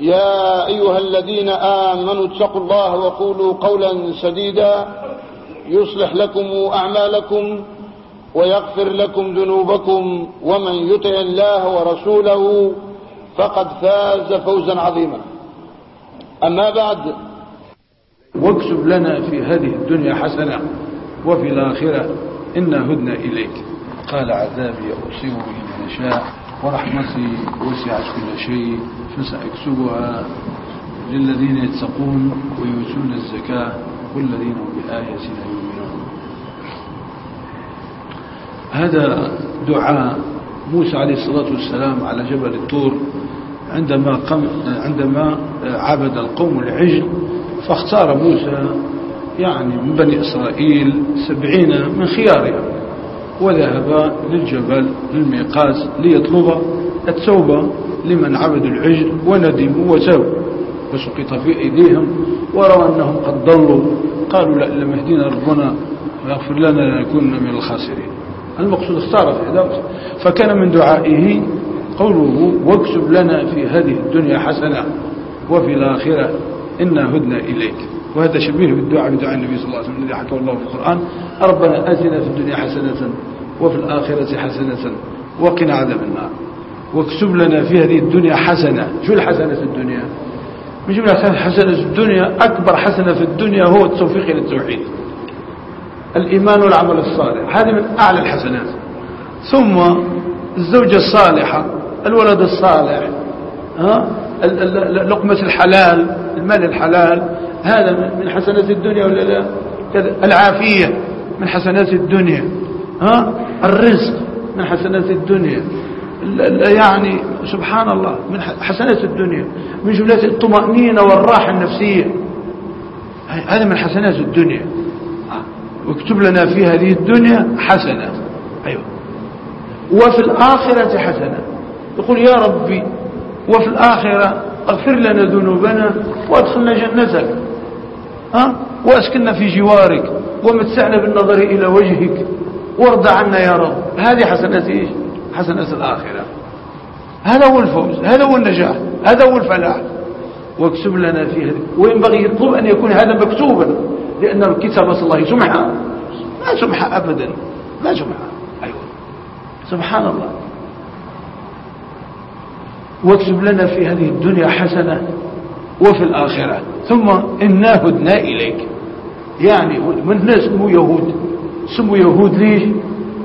يا أيها الذين آمنوا اتقوا الله وقولوا قولا سديدا يصلح لكم أعمالكم ويغفر لكم ذنوبكم ومن يطع الله ورسوله فقد فاز فوزا عظيما. أما بعد واكسب لنا في هذه الدنيا حسنة وفي الآخرة إنا هدنا إليك. قال عذابي أصيب به من شاء ورحمتي وسعت كل شيء. فسأكسبها للذين يتقون ويؤتون الزكاة والذين هم بآياتنا يؤمنون. هذا دعاء موسى عليه الصلاة والسلام على جبل الطور. عندما قم عندما عبد القوم العجل فاختار موسى يعني من بني إسرائيل سبعين من خيارهم وذهب للجبل للميقات ليطلب التوبة. لمن عبدوا العجل وندموا وتابوا وسقط في أيديهم ورأوا أنهم قد ضلوا. قالوا لا لم يهدينا ربنا ويغفر لنا لنكون من الخاسرين. المقصود اختار في هذا فكان من دعائه قوله واكتب لنا في هذه الدنيا حسنة وفي الآخرة إنا هدنا إليك. وهذا شبيه بالدعاء بدعاء النبي صلى الله عليه وسلم الذي حكاه الله في القرآن. ربنا آتنا في الدنيا حسنة وفي الآخرة حسنة وقنا عذاب النار. واكتب لنا في هذه الدنيا حسنة. شو الحسنة في الدنيا؟ من جملة حسنة في الدنيا أكبر حسنة في الدنيا هو التوفيق إلى التوحيد. الإيمان والعمل الصالح هذه من أعلى الحسنات. ثم الزوجة الصالحة الولد الصالح ها؟ لقمة الحلال المال الحلال هذا من حسنات الدنيا ولا لا؟ العافية من حسنات الدنيا ها؟ الرزق من حسنات الدنيا. يعني سبحان الله من حسنات الدنيا من جملة الطمأنينة والراحة النفسية. هذا من حسنات الدنيا. واكتب لنا في هذه الدنيا حسنة. أيوة. وفي الآخرة حسنة. يقول يا ربي وفي الآخرة اغفر لنا ذنوبنا وادخلنا جنتك. ها؟ وأسكننا في جوارك ومتعنا بالنظر إلى وجهك. وارضى عنا يا رب. هذه حسنة إيش؟ حسنة الآخرة. هذا هو الفوز هذا هو النجاح هذا هو الفلاح. واكتب لنا في هذه وينبغي يطلب أن يكون هذا مكتوبا لأن الكتابة الله سمحة. ما سمحة أبدا ما سمحة. أيوة. سبحان الله. واكتب لنا في هذه الدنيا حسنة وفي الآخرة. ثم إنا هدنا إليك. يعني من الناس سموا يهود. سموا يهود ليش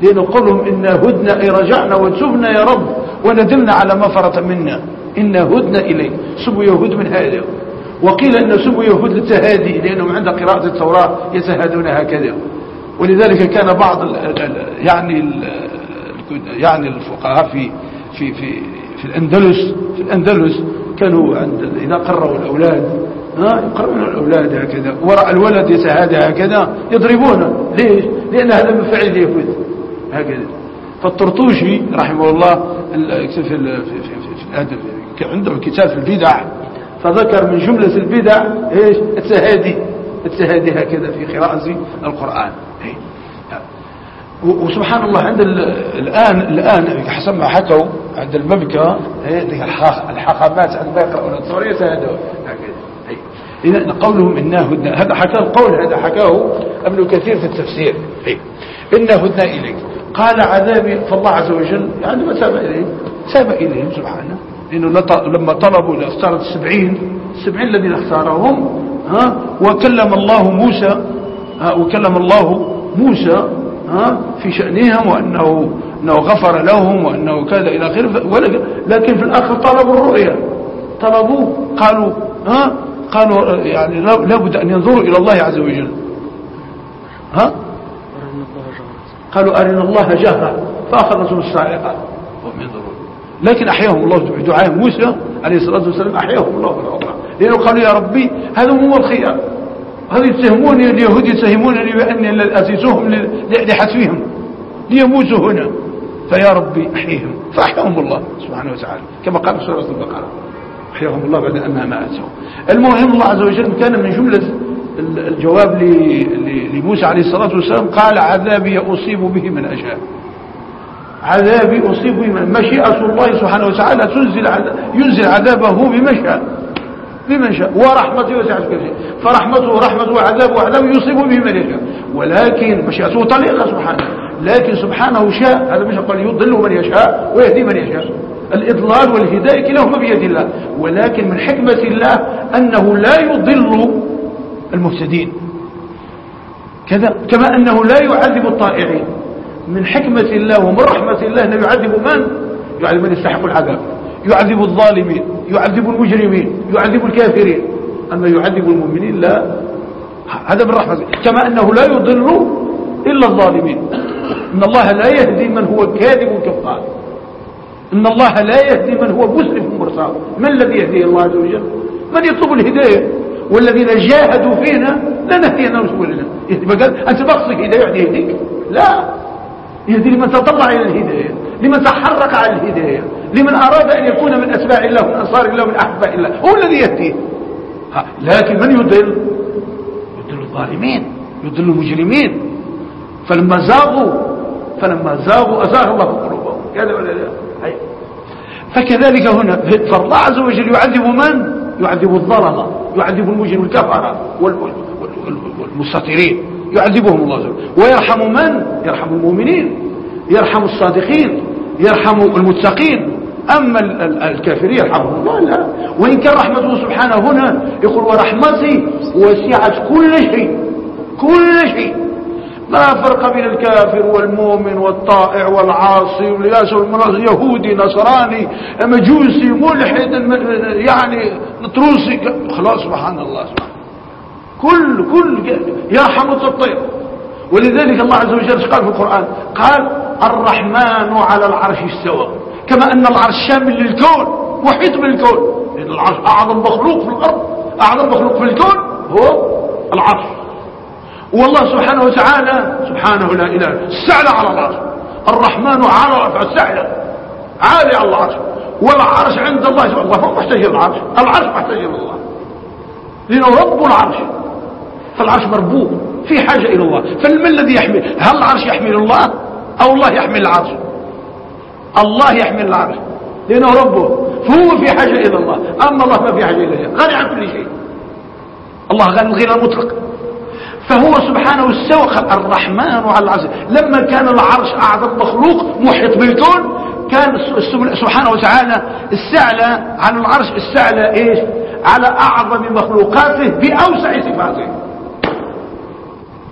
لأنه قولهم إنا هدنا أي رجعنا وتبنا يا رب وندمنا على ما فرط منا. إنا هدنا إليك سموا يهود من هذا وقيل أن سموا يهود للتهادي لأنهم عند قراءة التوراة يتهادون هكذا. ولذلك كان بعض ال يعني ال يعني الفقهاء في في في في الأندلس في الأندلس كانوا عند إذا قرروا الأولاد ها يقربون الأولاد هكذا. وراء الولد يتهادى هكذا يضربونه. ليش؟ لأن هذا من فعل اليهود. هكذا. فالطرطوشي رحمه الله في في في عنده كتاب في البدع. فذكر من جملة البدع إيش؟ التهادي. التهادي هكذا في قراءة القرآن. وسبحان الله عند الآن الآن حسب ما حكوا عند المبكى الحاخامات عندما يقرأون يتهادون هكذا. إذا قولهم إنا هدنا. هذا حكاه القول هذا حكاه ابن كثير في التفسير. إنا هدنا إليك. قال عذابي فالله عز وجل عندما تاب إليهم تاب إليهم سبحانه. لأنه لما طلبوا لاختار السبعين السبعين الذين اختارهم ها وكلم الله موسى وكلم الله موسى في شأنهم وأنه أنه غفر لهم وأنه كذا إلى آخره. لكن في الآخر طلبوا الرؤية طلبوا قالوا ها قالوا يعني لابد أن ينظروا إلى الله عز وجل. ها؟ قالوا أرنا الله جهرة فأخذتهم الصاعقة وهم ينظرون. لكن أحياهم الله بدعاء موسى عليه الصلاة والسلام أحياهم الله بالعمرة لأنه قالوا يا ربي هذا هو الخيار. هذا يتهموني اليهود يتهمونني بأني أتيتهم لحتفهم ليموتوا هنا. فيا ربي أحيهم فأحياهم الله سبحانه وتعالى. كما قال في سورة البقرة. أحياهم الله بعد أن ماتوا المهم الله عز وجل كان من جملة الجواب لموسى عليه الصلاة والسلام قال عذابي أصيب به من أشاء. عذابي أصيب به من مشيئة الله سبحانه وتعالى تنزل ينزل عذابه بما شاء. بمن شاء. ورحمته وسعت شيء. فرحمته رحمته وعذابه وعذابه يصيب به من يشاء. ولكن مشيئته طليقة سبحانه. لكن سبحانه شاء. هذا مش قال يضل من يشاء ويهدي من يشاء. الإضلال والهداية كلاهما بيد الله. ولكن من حكمة الله أنه لا يضل المهتدين كذا كما أنه لا يعذب الطائعين. من حكمة الله ومن رحمة الله أنه يعذب من؟ يعذب من يستحق العذاب. يعذب الظالمين يعذب المجرمين يعذب الكافرين. أما يعذب المؤمنين لا. هذا من رحمة كما أنه لا يضل إلا الظالمين. إن الله لا يهدي من هو كاذب كفار. إن الله لا يهدي من هو مسرف مرسال. من الذي يهدي الله عز وجل؟ من يطلب الهداية؟ والذين جاهدوا فينا لنهدينا سبلنا قال؟ أنت بقصد هداية يهديك؟ لا. يهدي لمن تطلع إلى الهداية لمن تحرك على الهداية لمن أراد أن يكون من أتباع الله ومن أنصار الله ومن أحباء الله. هو الذي يهديه. لكن من يضل؟ يضل الظالمين يضل المجرمين. فلما زاغوا فلما زاغوا أزاغ الله قلوبهم. كذا ولا لا فكذلك هنا فالله عز وجل يعذب من يعذب الظلمة يعذب المجرم الكفرة والمستطرين يعذبهم الله وجل ويرحم من؟ يرحم المؤمنين يرحم الصادقين يرحم المتقين. أما الكافرين يرحمهم الله لا. وإن كان رحمته سبحانه هنا يقول ورحمتي وسعت كل شيء كل شيء. ما فرق بين الكافر والمؤمن والطائع والعاصي يهودي نصراني مجوسي ملحد يعني تروسي خلاص سبحان الله سبحانه كل كل يرحم الطير. ولذلك الله عز وجل قال في القرآن؟ قال الرحمن على العرش استوى. كما أن العرش شامل للكون محيط بالكون. العرش أعظم مخلوق في الأرض أعظم مخلوق في الكون هو العرش. والله سبحانه وتعالى سبحانه لا إله استعلى على العرش الرحمن على استعلى عالي على العرش والعرش عند الله. سبحانه الله محتاج إلى العرش. العرش محتاج إلى الله. لأنه رب العرش. فالعرش مربوط في حاجة إلى الله. فما الذي يحمل؟ هل العرش يحمل الله؟ أو الله يحمل العرش؟ الله يحمل العرش. لأنه ربه. فهو في حاجة إلى الله. أما الله ما في حاجة إليه. غني عن كل شيء. الله غني غير مطلق فهو سبحانه استوى الرحمن على العرش لما كان العرش أعظم مخلوق محيط بالكون كان سبحانه وتعالى استعلى على العرش استعلى إيش؟ على أعظم مخلوقاته بأوسع صفاته.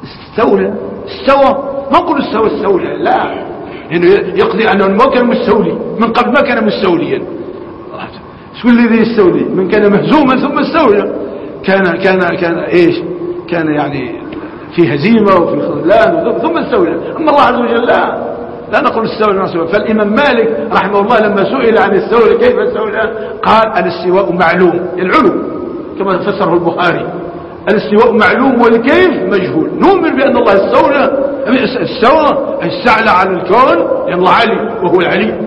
استولى استوى ما نقول استوى استولى لا. إنه يقضي أنه ما كان مستولي من قبل ما كان مستوليا. شو الذي يستولي؟ من كان مهزوما ثم استولى كان كان كان إيش؟ كان يعني في هزيمة وفي خذلان ثم استولى. أما الله عز وجل لا. لا نقول استولى نصيبا فالإمام مالك رحمه الله لما سئل عن السولة كيف استولى؟ قال الاستواء معلوم العلو كما فسره البخاري. الاستواء معلوم والكيف مجهول. نؤمن بأن الله استولى. استوى استعلى على الكون لأن الله علي وهو العلي.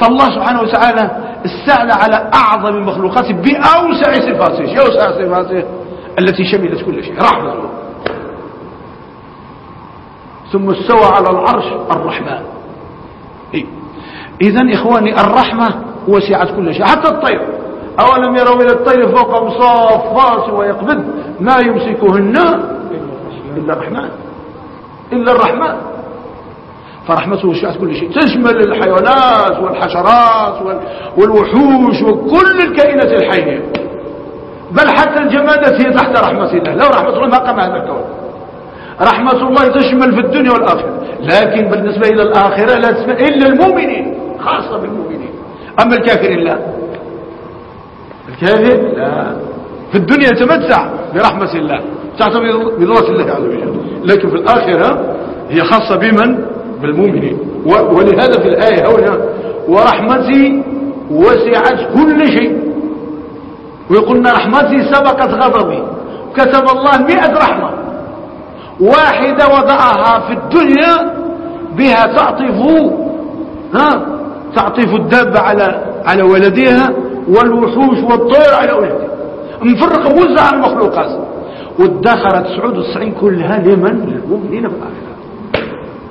فالله سبحانه وتعالى استعلى على أعظم مخلوقاته بأوسع صفاته. أوسع صفاته؟ التي شملت كل شيء. رحمة ثم استوى على العرش الرحمن. إيه؟ إذا إخواني الرحمة وسعت كل شيء. حتى الطير. أولم يروا إلى الطير فوقهم صافات ويقبض. ما يمسكهن إلا الرحمن. إلا الرحمن. فرحمته وسعت كل شيء. تشمل الحيوانات والحشرات والوحوش وكل الكائنات الحية. بل حتى الجمادات هي تحت رحمة الله. لو رحمة الله ما قام هذا الكون. رحمة الله تشمل في الدنيا والآخرة. لكن بالنسبة إلى الآخرة لا تشمل إلا المؤمنين خاصة بالمؤمنين. أما الكافرين لا. الكافر لا. في الدنيا يتمتع برحمة الله. تعتمد بذرة الله عز وجل. لكن في الآخرة هي خاصة بمن؟ بالمؤمنين. ولهذا في الآية هنا ورحمتي وسعت كل شيء. ويقولنا رحمتي سبقت غضبي كتب الله مئة رحمة. واحدة وضعها في الدنيا بها تعطف ها تعطف الدابة على على ولدها والوحوش والطير على أولادها مفرقة موزعة على المخلوقات. وادخرت سعود الصعين كلها لمن؟ للمؤمنين في الآخرة.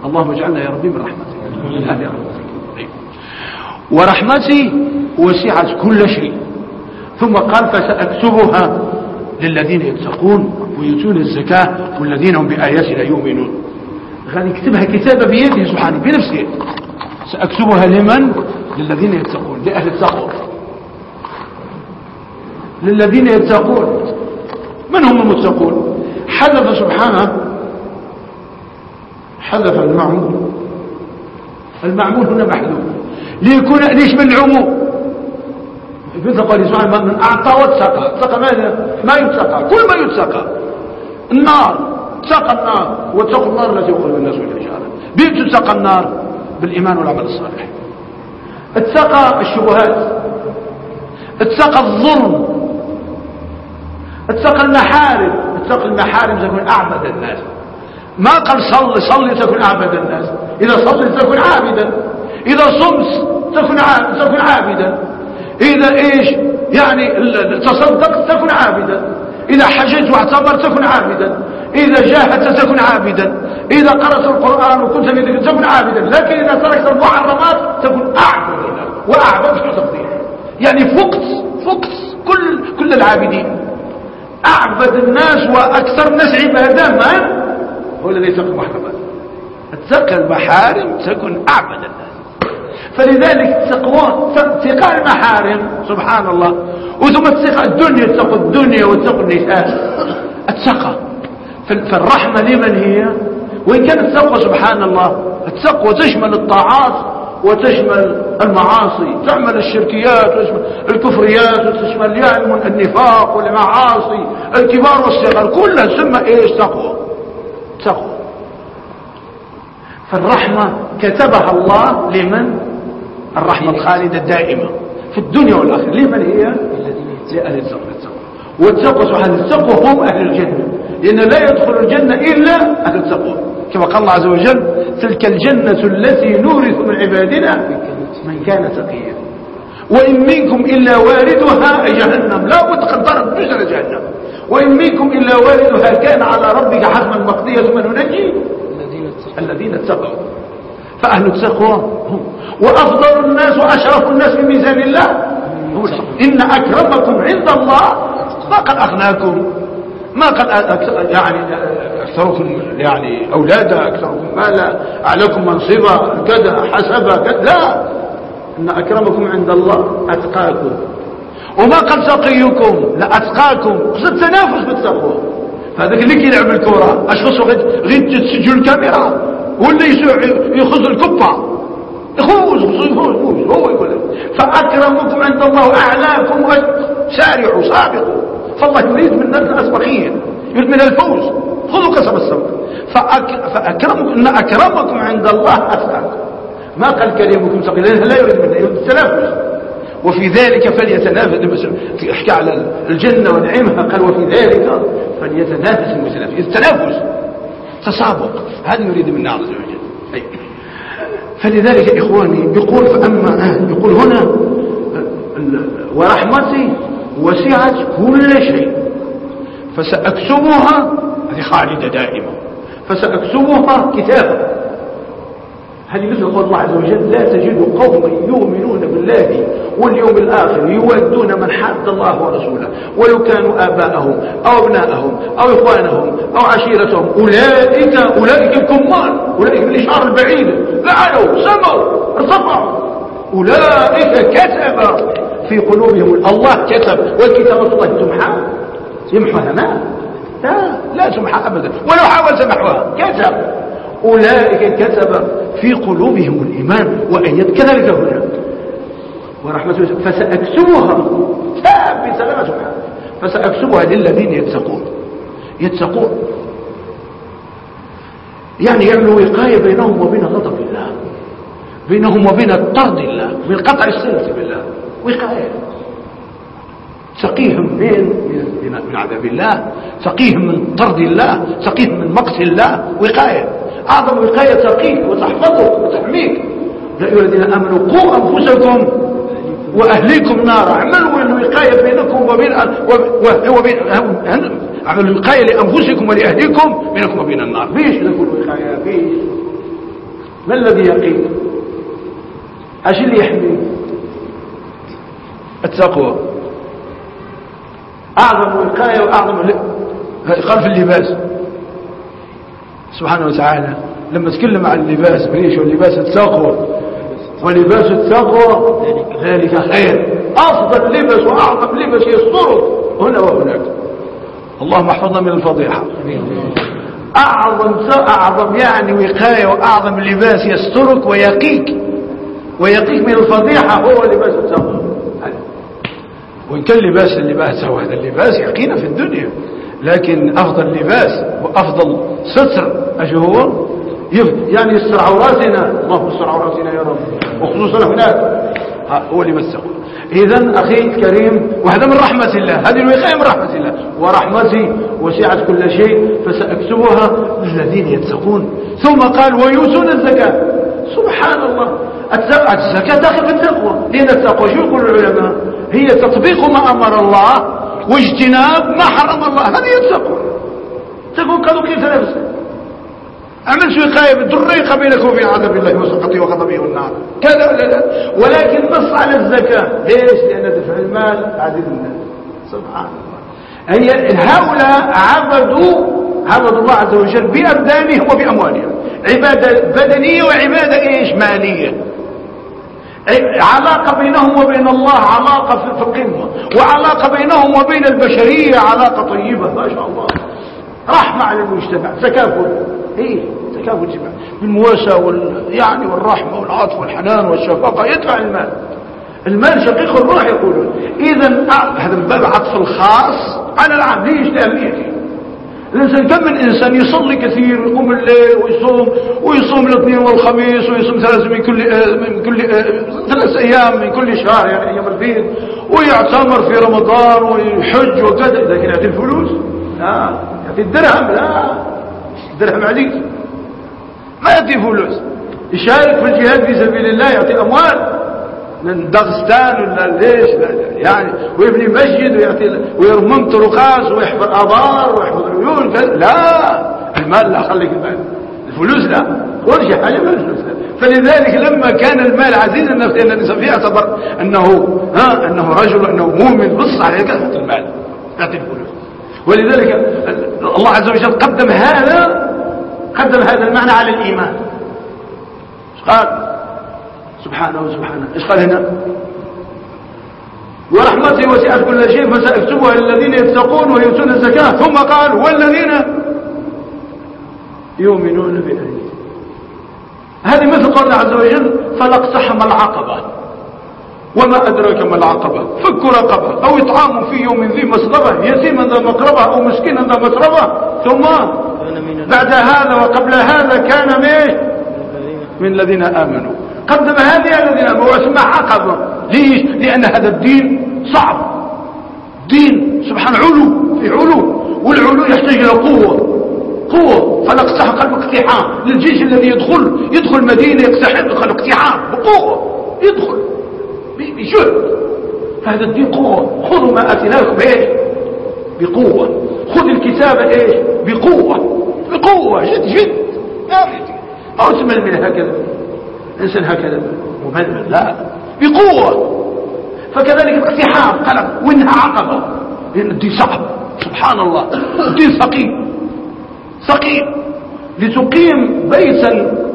اللهم اجعلنا يا ربي من رحمتك. رب ورحمتي وسعت كل شيء. ثم قال فسأكتبها للذين يتقون ويؤتون الزكاة والذين هم بآياتنا يؤمنون. غادي يكتبها كتابة بيده سبحانه بنفسه. سأكتبها لمن؟ للذين يتقون لأهل التقوى. للذين يتقون. من هم المتقون؟ حذف سبحانه. حذف المعمول المعمول هنا محذوف. ليكون ليش من العموم. في قال سبحانه من أعطى واتسقى اتسقى ماذا؟ ما يتسقى كل ما يتسقى النار. اتسقى النار. واتقوا النار التي يخرج الناس من الحجارة بيت تتسقى النار بالإيمان والعمل الصالح. اتسقى الشبهات. اتسقى الظلم. اتقى المحارم. اتقى المحارم تكون أعبد الناس. ما قال صلي. صلي تكون أعبد الناس. إذا صلي تكون عابدا. إذا صمت تكون عابدا. إذا إيش؟ يعني تصدقت تكون عابدا. إذا حججت واعتبرت تكون عابدا. إذا جاهدت تكون عابدا. إذا قرأت القرآن وكنت من تكون عابدا. لكن إذا تركت المحرمات تكون أعبد وأعبد في تفضيل يعني فقت فقت كل كل العابدين. أعبد الناس وأكثر الناس عبادة من هو الذي يتقى المحرمات. اتقى المحارم تكن أعبد الناس. فلذلك تقوى اتقاء المحارم سبحان الله. وثم اتقاء الدنيا اتقوا الدنيا واتقوا النساء. التقى فالرحمة لمن هي؟ وإن كانت التقوى سبحان الله. التقوى تشمل الطاعات وتشمل المعاصي. تعمل الشركيات وتشمل الكفريات وتشمل يعني النفاق والمعاصي الكبار والصغار. كلها تسمى إيش؟ تقوى. تقوى. فالرحمة كتبها الله لمن؟ الرحمة الخالدة الدائمة في الدنيا والآخرة. لمن هي؟ لأهل التقوى. والتقوى سبحانه التقوى هم أهل الجنة. لأن لا يدخل الجنة إلا أهل التقوى. كما قال الله عز وجل تلك الجنة التي نورث من عبادنا من كان تقيا. وإن منكم إلا واردها جهنم. لا بد قدرت بجر جهنم. وإن منكم إلا واردها كان على ربك حتما مقضية. ثم ننجي الذين اتقوا. فأهل التقوى وأفضل الناس وأشرف الناس في ميزان الله إن أكرمكم عند الله فقد أغناكم. ما قال يعني أكثركم يعني أولادا أكثركم مالا أعلىكم منصبا كذا حسبا كذا. لا. إن أكرمكم عند الله أتقاكم. وما قال سقيكم لا أتقاكم. خص التنافس بالتقوى. فهذاك اللي كيلعب الكرة أشخص غير تسجل الكاميرا. ولا يخز الكبة يخوز يخوز هو يقول فأكرمكم عند الله أعلاكم سارعوا سابقوا. فالله يريد منا الأسبقين يريد من الفوز. خذوا قسم السبق فأك... فأكرمكم إن أكرمكم عند الله أتقاكم. ما قال كريمكم ثقيل لا يريد منا يريد التنافس وفي ذلك فليتنافس يحكي على الجنة ونعيمها قال وفي ذلك فليتنافس المتنافس التنافس تسابق هذا يريد منا عز وجل. أي. فلذلك إخواني يقول فأما يقول هنا ورحمتي وسعت كل شيء. فسأكسبها هذه خالدة دائمة فسأكسبها كتابا. هذه مثل قول الله عز وجل لا تجد قوما يؤمنون بالله واليوم الآخر يودون من حاد الله ورسوله ولو كانوا آباءهم أو أبناءهم أو إخوانهم أو عشيرتهم أولئك أولئك الكمال أولئك الإشعار البعيد لعنوا سموا ارتفعوا. أولئك كتب في قلوبهم الله كتب والكتابة الله تمحى يمحوها ما؟ لا لا سمح أبدا. ولو حاول سمحوها كسب أولئك كسب في قلوبهم الإيمان وأيد كذلك هنا. ورحمة فسأكسبها. بسلامة سبحانه. فسأكسبها للذين يتسقون يتسقون يعني يعملوا وقاية بينهم وبين غضب الله. بينهم وبين طرد الله. من قطع السلة بالله. وقاية. سقيهم من من عذاب الله. سقيهم من طرد الله. سقيهم من مقت الله. وقاية. أعظم وقاية تقيك وتحفظك وتحميك. يا أيها الذين آمنوا قوا أنفسكم وأهليكم نارا. اعملوا الوقاية بينكم وبين وبين اعملوا الوقاية لأنفسكم ولأهليكم بينكم وبين النار. ليش نقول وقاية ليش ما الذي يقين؟ إيش اللي يحمي؟ التقوى. أعظم وقاية وأعظم قال في اللباس. سبحانه وتعالى لما تكلم عن اللباس بريش واللباس التقوى ولباس التقوى ذلك خير. أفضل لبس وأعظم لبس يسترك هنا وهناك. اللهم احفظنا من الفضيحة. أعظم أعظم يعني وقاية وأعظم لباس يسترك ويقيك. ويقيك من الفضيحة هو لباس التقوى. وإن كان لباس اللباس هو هذا اللباس يقينا في الدنيا. لكن أفضل لباس وأفضل ستر. أشو هو؟ يعني يستر عوراتنا الله يستر عوراتنا يا رب؟ وخصوصا هناك. هو اللي مسه. إذا أخي الكريم وهذا من رحمة الله. هذه الوقاية من رحمة الله. ورحمتي وسعت كل شيء فسأكتبها للذين يتقون. ثم قال ويؤتون الزكاة. سبحان الله. الزكاة داخل في التقوى. لأن التقوى شو يقول العلماء. هي تطبيق ما أمر الله. واجتناب ما حرم الله. هذه التقوى. تقول كذو كيف نفسك أعمل وقاية بالدريقة بينك وبين عذاب الله وسقطه وغضبه والنار. كذا ولا لا ولكن نص على الزكاة. ليش؟ لأن دفع المال عدد الناس. سبحان الله. هي هؤلاء عبدوا عبدوا الله عز وجل بأبدانهم وبأموالهم. عبادة بدنية وعبادة إيش؟ مالية. علاقة بينهم وبين الله علاقة في القمة وعلاقة بينهم وبين البشرية علاقة طيبة ما شاء الله. رحمة على المجتمع تكافل. إيه تكافل جماع بالمواساة وال... يعني والرحمة والعطف والحنان والشفقة يدفع المال. المال شقيق الروح يقولون. اذا هذا من باب عطف الخاص على العام. ليش؟ لأهميته. الإنسان كم من إنسان يصلي كثير ويقوم الليل ويصوم ويصوم الاثنين والخميس ويصوم ثلاث من كل من كل ثلاث أيام من كل شهر يعني أيام البيت ويعتمر في رمضان ويحج وكذا. لكن يعطي الفلوس لا. يعطي الدرهم لا. الدرهم عزيز ما يعطي فلوس. يشارك في الجهاد في سبيل الله يعطي أموال. من دغستان ولا ليش؟ يعني ويبني مسجد ويعطي ويرمم طرقات ويحفر آبار ويحفر عيون. لا. المال لا خليك المال. الفلوس لا. ورجع حاجة من الفلوس فلذلك لما كان المال عزيز النفس لأن الانسان فيه اعتبر أنه ها أنه رجل أنه مؤمن بص عليك يعطي المال يعطي الفلوس. ولذلك الله عز وجل قدم هذا قدم هذا المعنى على الإيمان. قال سبحانه وسبحانه إيش قال هنا؟ ورحمتي وسعت كل شيء فسأكتبها للذين يتقون ويؤتون الزكاة. ثم قال والذين يؤمنون بآياتي هذه مثل قول عز وجل فلاقتحم العقبة وما أدراك ما العقبة. فك رقبة أو إطعام في يوم ذي مسغبة يتيما ذا مقربة أو مسكينا ذا مسربة ثم بعد هذا وقبل هذا كان ميش من الذين آمنوا. قدم هذه الذين امنوا واسمع عقبه ليش؟ لأن هذا الدين صعب. دين سبحان علو في علو. والعلو يحتاج إلى قوة. قوة. فالاقتحام قلب اقتحام. للجيش الذي يدخل يدخل مدينة يقتحم اقتحام. بقوة. يدخل. بجهد هذا الدين قوة. خذوا ما آتيناكم إيش؟ بقوة. خذ الكتاب إيش؟ بقوة. بقوة. جد جد. ما اسمع من هكذا. إنسان هكذا مململ لا. بقوة. فكذلك الاقتحام قلب وإنها عقبة. لأن الدين صعب. سبحان الله الدين ثقيل. ثقيل. لتقيم بيتا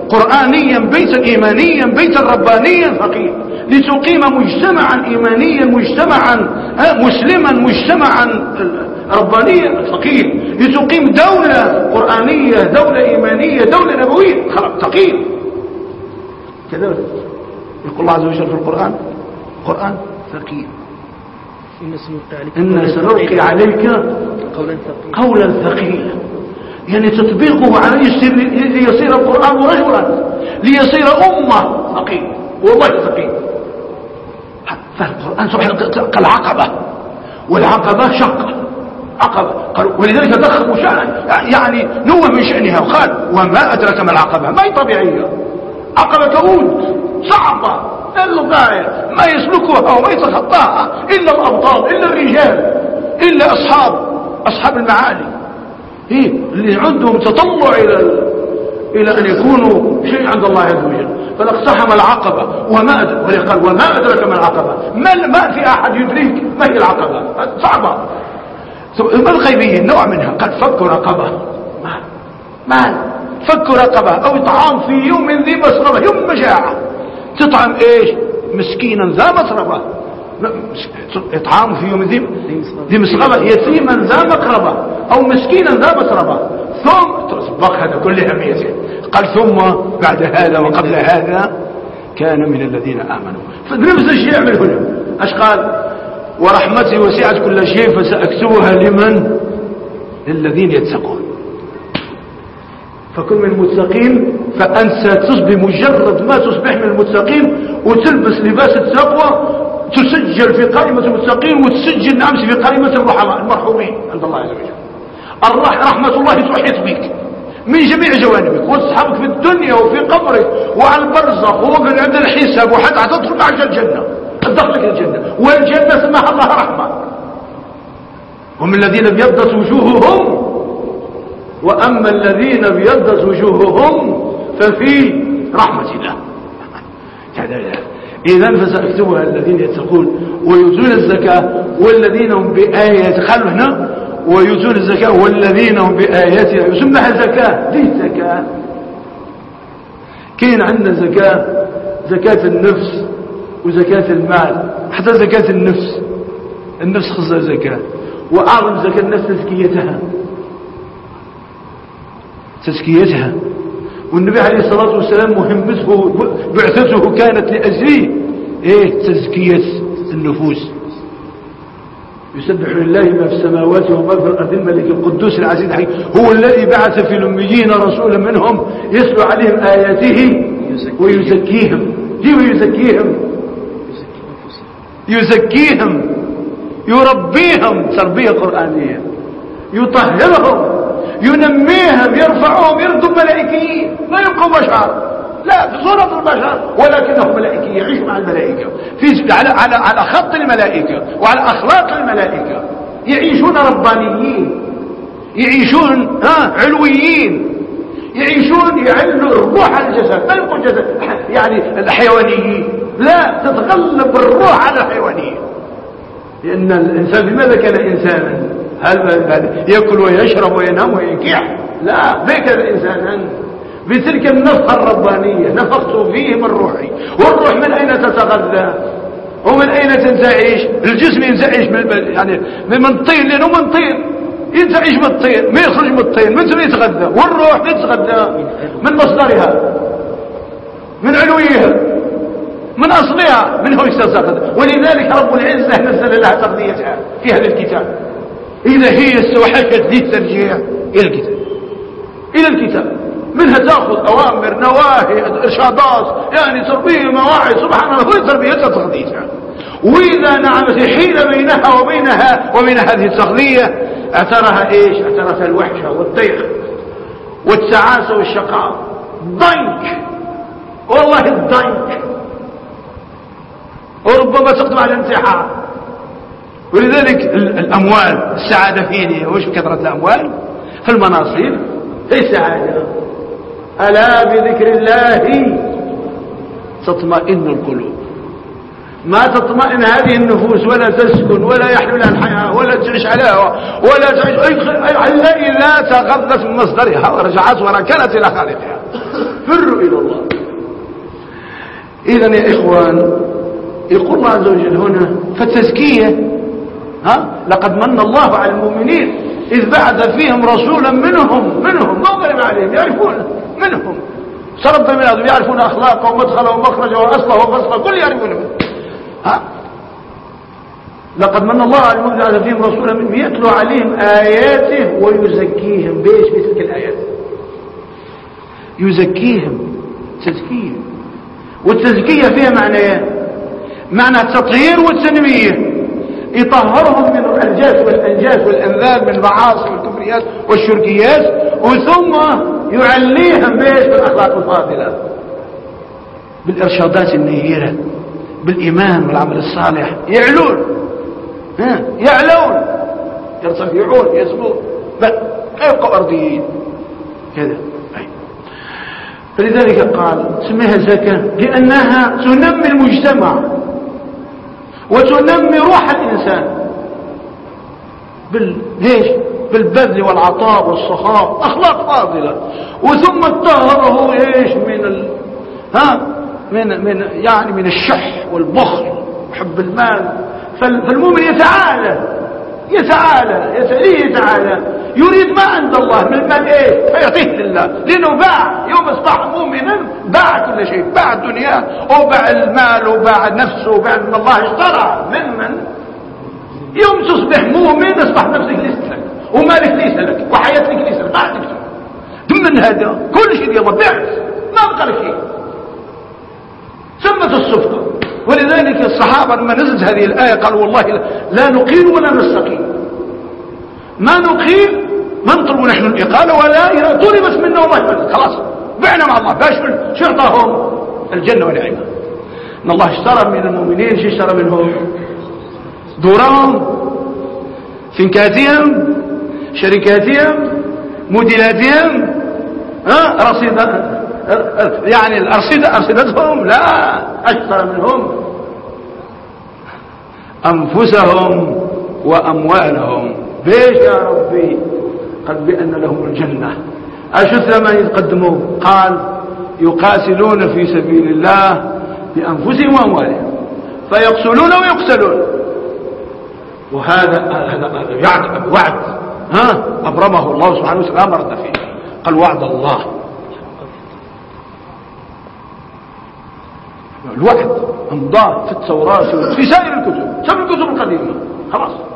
قرآنيا بيتا إيمانيا بيتا ربانيا فقير لتقيم مجتمعا إيمانيا مجتمعا مسلما مجتمعا ربانيا فقير لتقيم دولة قرآنية دولة إيمانية دولة نبوية. خلاص ثقيل. كذا يقول الله عز وجل في القرآن قرآن ثقيل إن سنلقي عليك قولا ثقيلا. يعني تطبيقه على يصير ليصير القرآن رجلا ليصير أمة ثقيل والله ثقيل. فالقرآن سبحانه كالعقبة. والعقبة شقة عقبة. ولذلك ضخم شأنا يعني نوه من شأنها. وقال وما أدرك ما العقبة. ما هي طبيعية؟ عقبة كؤود صعبة الغاية ما يسلكها وما يتخطاها إلا الأبطال إلا الرجال إلا أصحاب أصحاب المعالي. إيه اللي عندهم تطلع إلى إلى أن يكونوا شيء عند الله عز وجل. فاقتحم العقبة. وما أدرك وما أدرك ما العقبة. ما, ما في أحد يدريك ما هي العقبة. صعبة. ما الغيبية نوع منها قد فك رقبة مال. مال. فك رقبة أو إطعام في يوم ذي مسربة يوم مجاعة تطعم إيش؟ مسكينا ذا مسربة إطعام في يوم ذي مسربة يتيما ذا مقربة أو مسكينا ذا مسربة ثم تصبق هذا كلها ميتين قال ثم بعد هذا وقبل هذا كان من الذين آمنوا. فنفس الشيء يعمل هنا. إيش قال؟ ورحمتي وسعت كل شيء فسأكتبها لمن؟ للذين يتقون. فكن من المتقين فأنت ستصبح مجرد ما تصبح من المتقين وتلبس لباس التقوى تسجل في قائمة المتقين وتسجل نعم في قائمة المرحومين عند الله عز وجل. رحمة الله تحيط بك من جميع جوانبك واصحابك في الدنيا وفي قبرك وعلى البرزخ ووقع عند الحساب وحتى تدخل معك الجنة. تدخلك الجنة. والجنة سماها الله رحمة. هم الذين ابيضت وجوههم وأما الذين ابيضت وجوههم ففي رحمة الله. إذا فسأكتبها الذين يتقون ويؤتون الزكاة والذين هم بآية خلوا هنا ويؤتون الزكاة والذين هم بآياتها يسمها زكاة. ليه زكاة؟ كاين عندنا زكاة زكاة النفس وزكاة المال. حتى زكاة النفس. النفس خصها زكاة. وأعظم زكاة النفس تزكيتها. تزكيتها. والنبي عليه الصلاة والسلام مهمته بعثته كانت لأجله إيه؟ تزكية النفوس. يسبح لله ما في السماوات وما في الأرض الملك القدوس العزيز الحكيم. هو الذي بعث في الأميين رسولا منهم يسلو عليهم آياته ويزكيهم. جي ويزكيهم. يزكيهم. يربيهم. تربية قرآنية. يطهرهم. ينميهم يرفعهم يردوا ملائكيين. لا يبقوا بشر. لا في صورة البشر. ولكنهم ملائكة يعيش مع الملائكة. في على على على خط الملائكة وعلى أخلاق الملائكة. يعيشون ربانيين. يعيشون ها علويين. يعيشون يعلوا الروح على الجسد. لا يبقوا الجسد يعني الحيوانيين. لا تتغلب الروح على الحيوانيين. لأن الإنسان بماذا كان إنسانا؟ هل يأكل ويشرب وينام وينكح؟ لا. ما كان إنسانا بتلك النفخة الربانية نفخت فيه من روحي والروح من أين تتغذى؟ ومن أين تنتعيش؟ الجسم ينتعيش من يعني من الطين لأنه من طين. ينتعيش من الطين ما يخرج من الطين من يتغذى. والروح تتغذى. من مصدرها؟ من علويها؟ من أصلها؟ من هو يستغذى ولذلك رب العزة نزل لها تغذيتها في هذا الكتاب. إذا هي استوحشت للترجيع إلى الكتاب. إلى الكتاب. منها تأخذ أوامر نواهي إرشادات يعني تربية مواعظ. سبحان الله كل تربيتها تغذيتها وإذا نعم حيل بينها وبينها وبين هذه التغذية اعترها إيش؟ اعترها الوحشة والضيق والتعاسة والشقاء. ضنك والله الضنك وربما تقدم على الانتحار. ولذلك الأموال السعادة فيني وش كثرة الأموال؟ في المناصب. هي السعادة ألا بذكر الله؟ تطمئن القلوب. ما تطمئن هذه النفوس ولا تسكن ولا يحمل الحياة ولا تعيش عليها ولا تعيش إلا إذا تغذت من مصدرها ورجعت وركنت إلى خالقها. فروا إلى الله. إذا يا إخوان يقول الله عز وجل هنا فالتزكية ها؟ لقد من الله على المؤمنين. إذ بعث فيهم رسولا منهم منهم ما ظلم عليهم يعرفون منهم. سرب من هذا يعرفون أخلاقه ومدخله ومخرجه وأصله وفصله كل يعرفون منه. ها؟ لقد من الله على المؤمنين بعث فيهم رسولا منهم يتلو عليهم آياته ويزكيهم. بيش بتلك الآيات. يزكيهم تزكية. والتزكية فيها معنى إيه؟ معنى التطهير والتنمية. يطهرهم من الأنجاس والأنجاس والأنذاب من المعاصي والكفريات والشركيات وثم يعليهم بيش بالأخلاق الفاضلة. بالإرشادات النيرة بالإيمان والعمل الصالح. يعلون. ها؟ يعلون. يرتفعون يسبون بل يبقوا أرضيين. كذا. فلذلك قال سميها زكاة لأنها تنمي المجتمع. وتنمي روح الإنسان. ليش؟ بالبذل والعطاء والسخاء أخلاق فاضلة. وثم تطهره إيش؟ من ال... ها؟ من من يعني من الشح والبخل وحب المال. فالمؤمن يتعالى. يتعالى. ليه يتعالى؟ يريد ما عند الله من المال إيه؟ فيعطيه لله. لأنه باع يوم اصبح مؤمنا باع كل شيء. باع الدنيا وباع المال وباع نفسه وباع ان الله اشترى من من. يوم تصبح مؤمن إصبح نفسك ليست لك ومالك ليس لك وحياتك ليس لك شيء من هذا؟ كل شيء يلا بعت ما بقى لك شيء. سمت الصفقه ولذلك الصحابة لما نزلت هذه الآية قالوا والله لا نقيل ولا نستقيم. ما نقيم ما نطلب نحن الإقالة ولا إذا طلبت منا والله خلاص. بعنا مع الله. باش شو اعطاهم الجنة ونعمة إن الله اشترى من المؤمنين شو اشترى منهم؟ دورهم فنكاتهم شركاتهم مديراتهم ها؟ رصيد يعني الأرصدة أرصدتهم؟ لا. أشترى منهم. أنفسهم وأموالهم. ليش يا ربي. قال بأن لهم الجنة. أشو ثمن يقدموا قال يقاتلون في سبيل الله بأنفسهم وأموالهم فيقتلون ويقتلون. وهذا هذا وعد ها؟ أبرمه الله سبحانه وتعالى مرد فيه. قال وعد الله. الوعد انضاف في التوراة في سائر الكتب. سائر الكتب القديمة خلاص.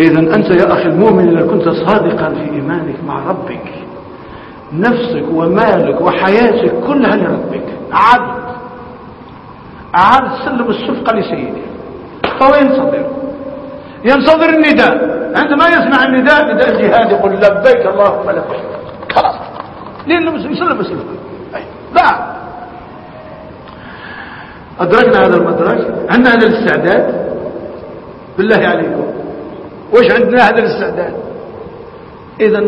إذا أنت يا أخي المؤمن إذا كنت صادقا في إيمانك مع ربك نفسك ومالك وحياتك كلها لربك عبد عبد سلم الصفقة لسيدي. فهو ينتظر. ينتظر النداء. عندما يسمع النداء نداء الجهاد يقول لبيك اللهم لبيك خلاص. لأنه يسلم الصفقة لا. أدركنا هذا المدرك؟ عندنا هذا الاستعداد بالله عليكم. وش عندنا هذا الاستعداد؟ اذا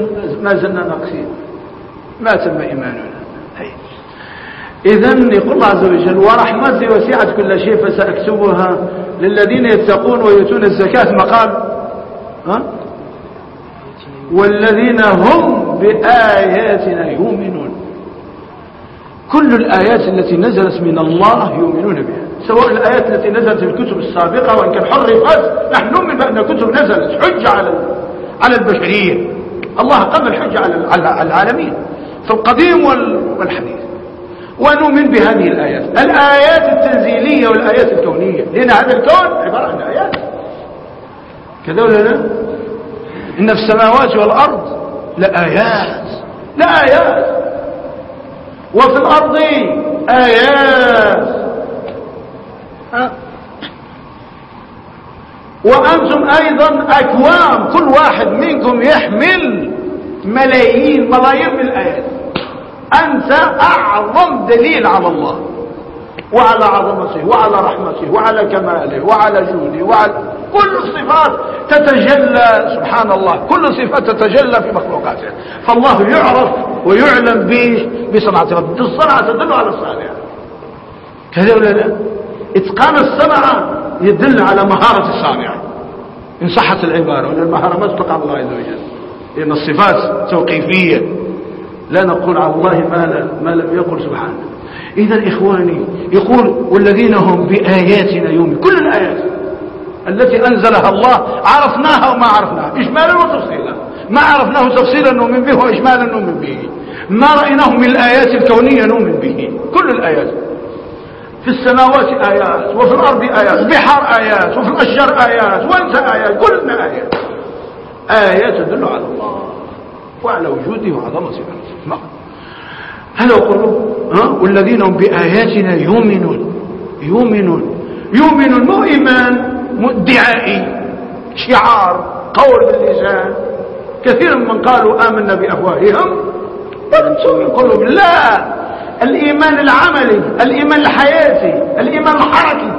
ما زلنا ناقصين. ما تم إيماننا. اذا يقول الله عز وجل ورحمتي وسعت كل شيء فسأكتبها للذين يتقون ويؤتون الزكاة. ما قال ها؟ والذين هم بآياتنا يؤمنون. كل الآيات التي نزلت من الله يؤمنون بها. سواء الآيات التي نزلت في الكتب السابقة وإن كان حرفت نحن نؤمن بأن الكتب نزلت حجة على على البشرية. الله قام الحجة على العالمين. في القديم والحديث. ونؤمن بهذه الآيات. الآيات التنزيلية والآيات الكونية. لأن هذا الكون عبارة عن آيات. كذا ولا لا إن في السماوات والأرض لآيات. لآيات. وفي الأرض آيات. وأنتم أيضا أكوام كل واحد منكم يحمل ملايين ملايين من الآيات. أنت أعظم دليل على الله. وعلى عظمته وعلى رحمته وعلى كماله وعلى جوده وعلى كل الصفات تتجلى سبحان الله. كل صفات تتجلى في مخلوقاته. فالله يعرف ويعلم بصنعته الصنعة تدل على الصانع. كذا ولا لا؟ إتقان الصنعة يدل على مهارة الصانع. إن صحت العبارة وأن المهارة ما تطلق على الله عز وجل. لأن الصفات توقيفية. لا نقول على الله ما, لا ما لم يقل سبحانه. إذا إخواني يقول والذين هم بآياتنا يوم كل الآيات التي أنزلها الله عرفناها وما عرفناها. إجمالا وتفصيلا. ما عرفناه تفصيلا نؤمن به وإجمالا نؤمن به. ما رأيناه من الآيات الكونية نؤمن به. كل الآيات. في السماوات آيات وفي الأرض آيات بحار آيات وفي الأشجار آيات وأنت آيات كلنا آيات. آيات تدل على الله وعلى وجوده وعظمته هذا قوله ها؟ والذين هم بآياتنا يؤمنون. يؤمنون. يؤمنون مو إيمان ادعائي. شعار قول باللسان. كثير من قالوا آمنا بأفواههم. ولم قلوب لا! الإيمان العملي الإيمان الحياتي الإيمان الحركي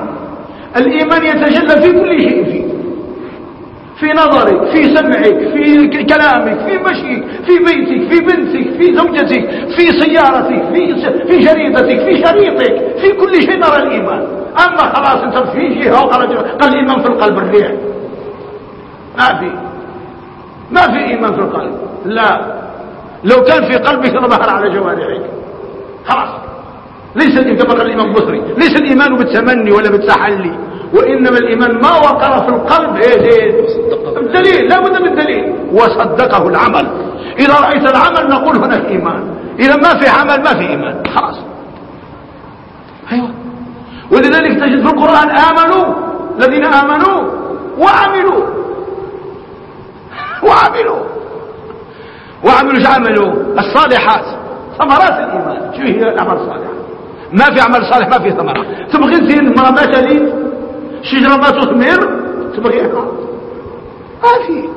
الإيمان يتجلى في كل شيء في نظرك في سمعك في كلامك في مشيك في بيتك في بنتك في زوجتك في سيارتك في في جريدتك في شريطك. في كل شيء نرى الإيمان. أما خلاص أنت في جهة وخرج قال الإيمان في القلب الريح ما في. ما في إيمان في القلب. لا. لو كان في قلبك لظهر على جوارحك. خلاص. ليس كما قال الإمام بصري ليس الإيمان بالتمني ولا بالتحلي. وإنما الإيمان ما وقر في القلب. إيه الدليل لا بد من الدليل وصدقه العمل. إذا رأيت العمل نقول هناك إيمان إذا ما في عمل ما في إيمان. خلاص. أيوة. ولذلك تجد في القرآن آمنوا. الذين آمنوا وعملوا. وعملوا. وعملوا عملوا؟ الصالحات. ثمرات الإيمان. شو هي الأعمال الصالحة؟ ما في عمل صالح ما في ثمرة تبغي تزين المرأة ما تليد شجرة ما تثمر تبغيها ما في.